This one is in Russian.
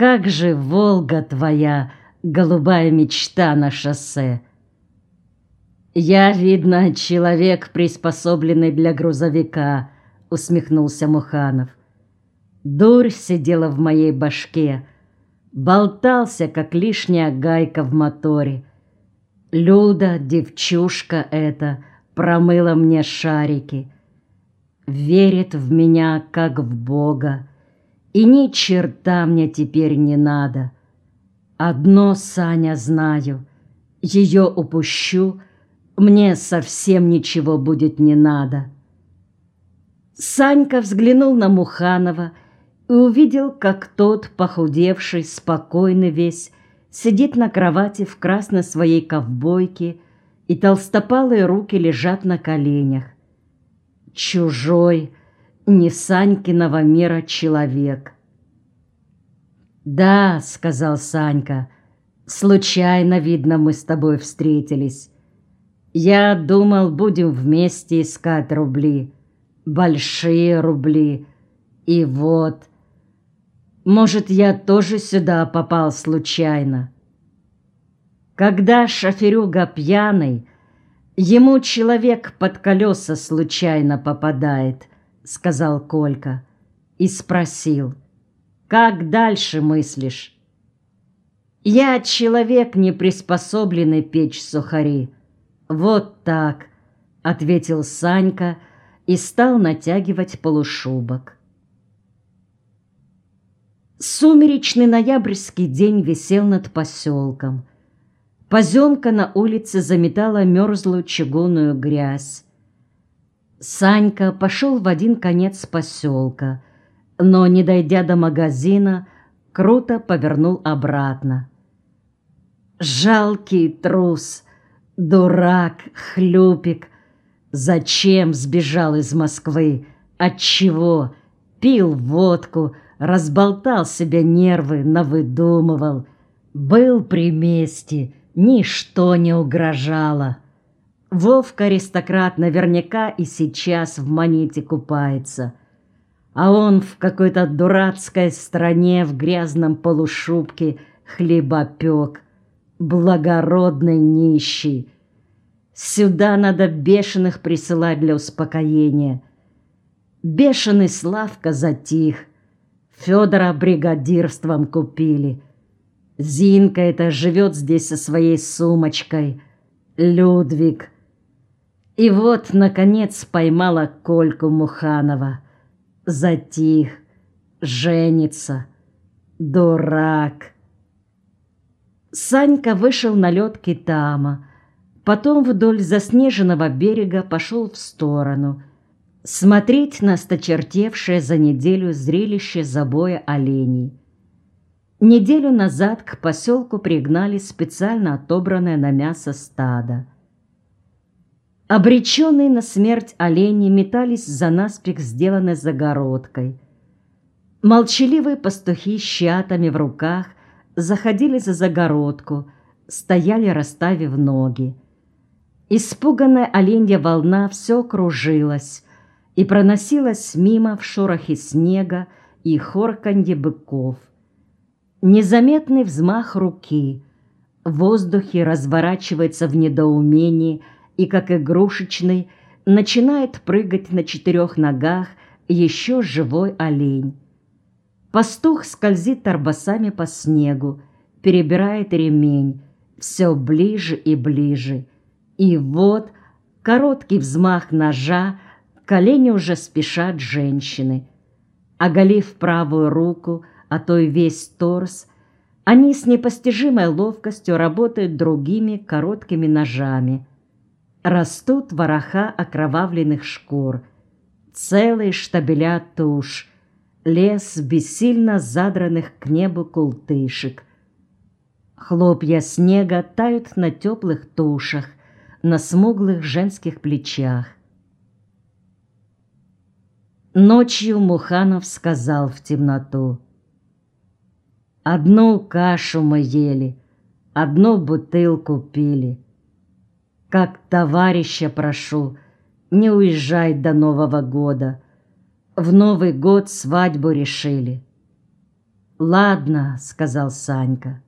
Как же Волга твоя, голубая мечта на шоссе. Я, видно, человек, приспособленный для грузовика, усмехнулся Муханов. Дурь сидела в моей башке, болтался, как лишняя гайка в моторе. Люда, девчушка эта, промыла мне шарики. Верит в меня, как в Бога, и ни черта мне теперь не надо. Одно, Саня, знаю, ее упущу, мне совсем ничего будет не надо. Санька взглянул на Муханова и увидел, как тот, похудевший, спокойный весь, сидит на кровати в красной своей ковбойке, и толстопалые руки лежат на коленях. Чужой, не Санькиного мира человек. «Да», — сказал Санька, — «случайно, видно, мы с тобой встретились. Я думал, будем вместе искать рубли, большие рубли, и вот...» Может, я тоже сюда попал случайно. Когда шоферюга пьяный, ему человек под колеса случайно попадает, сказал Колька и спросил, как дальше мыслишь? Я человек, не приспособленный печь сухари. Вот так, ответил Санька и стал натягивать полушубок. Сумеречный ноябрьский день висел над поселком. Поземка на улице заметала мерзлую чугунную грязь. Санька пошел в один конец поселка, но, не дойдя до магазина, круто повернул обратно. Жалкий трус, дурак, хлюпик. Зачем сбежал из Москвы? Отчего? Пил водку, разболтал себе нервы, навыдумывал. Был при месте, ничто не угрожало. Вовка-аристократ наверняка и сейчас в монете купается. А он в какой-то дурацкой стране в грязном полушубке хлебопек, благородный нищий. Сюда надо бешеных присылать для успокоения. Бешеный Славка затих, Федора бригадирством купили. Зинка это живет здесь со своей сумочкой. Людвиг. И вот, наконец, поймала Кольку Муханова. Затих. Женится. Дурак. Санька вышел на лед Китама. Потом вдоль заснеженного берега пошел в сторону – смотреть на сточертевшее за неделю зрелище забоя оленей. Неделю назад к поселку пригнали специально отобранное на мясо стадо. Обреченные на смерть олени метались за наспех сделанной загородкой. Молчаливые пастухи с щатами в руках заходили за загородку, стояли, расставив ноги. Испуганная оленья волна все кружилась, и проносилась мимо в шорохе снега и хорканье быков. Незаметный взмах руки в воздухе разворачивается в недоумении и, как игрушечный, начинает прыгать на четырех ногах еще живой олень. Пастух скользит торбосами по снегу, перебирает ремень, все ближе и ближе. И вот короткий взмах ножа колени уже спешат женщины. Оголив правую руку, а то и весь торс, они с непостижимой ловкостью работают другими короткими ножами. Растут вороха окровавленных шкур, целые штабеля туш, лес бессильно задранных к небу култышек. Хлопья снега тают на теплых тушах, на смуглых женских плечах. Ночью Муханов сказал в темноту. Одну кашу мы ели, одну бутылку пили. Как товарища прошу, не уезжай до Нового года. В Новый год свадьбу решили. «Ладно», — сказал Санька.